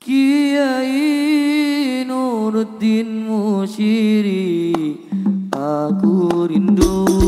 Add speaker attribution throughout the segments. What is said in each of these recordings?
Speaker 1: Kiai Nuruddin Musyiri Aku rindu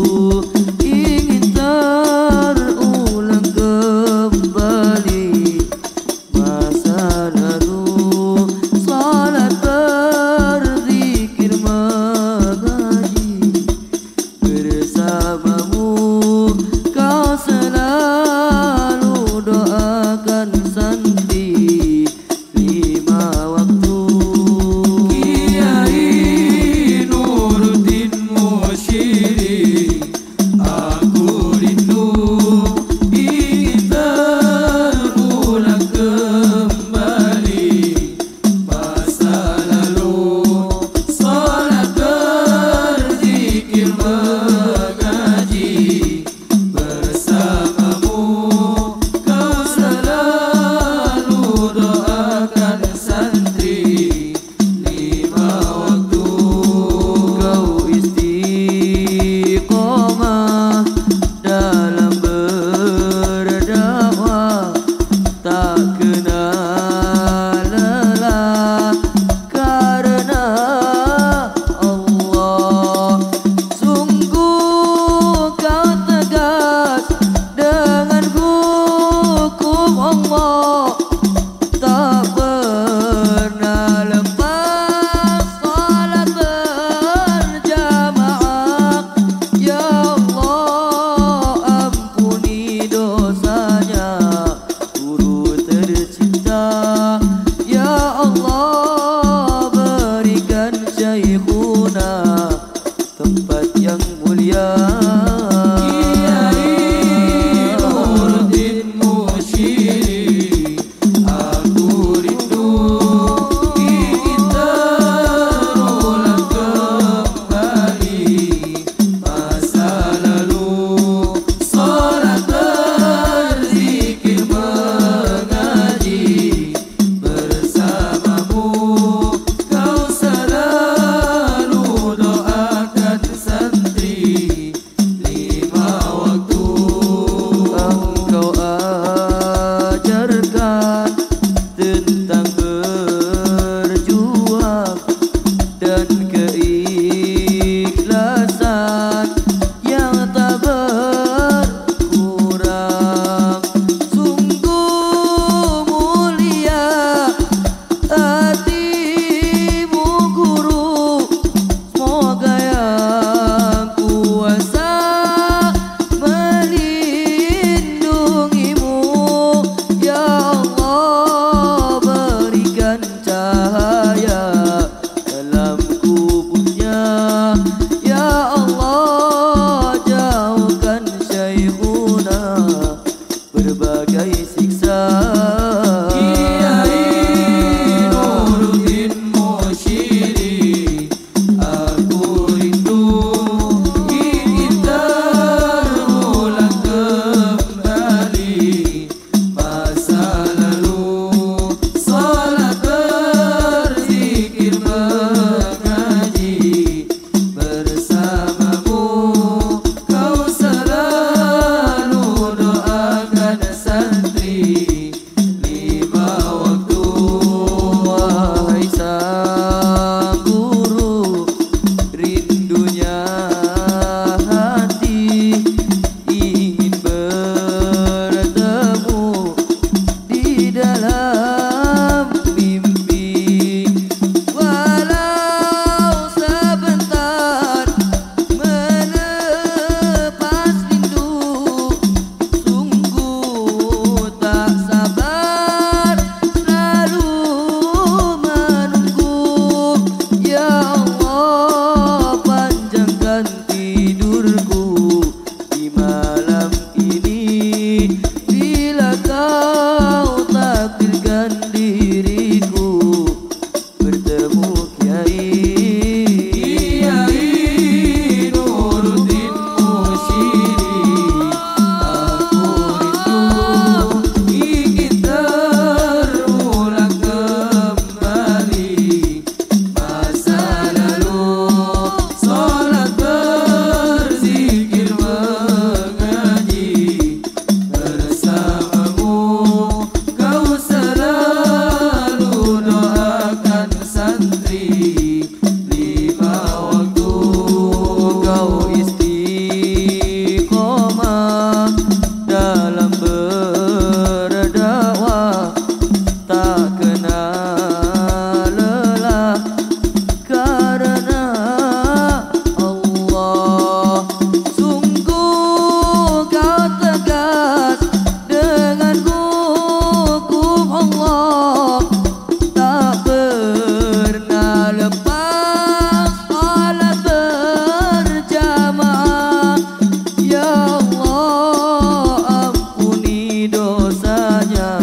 Speaker 1: Yeah.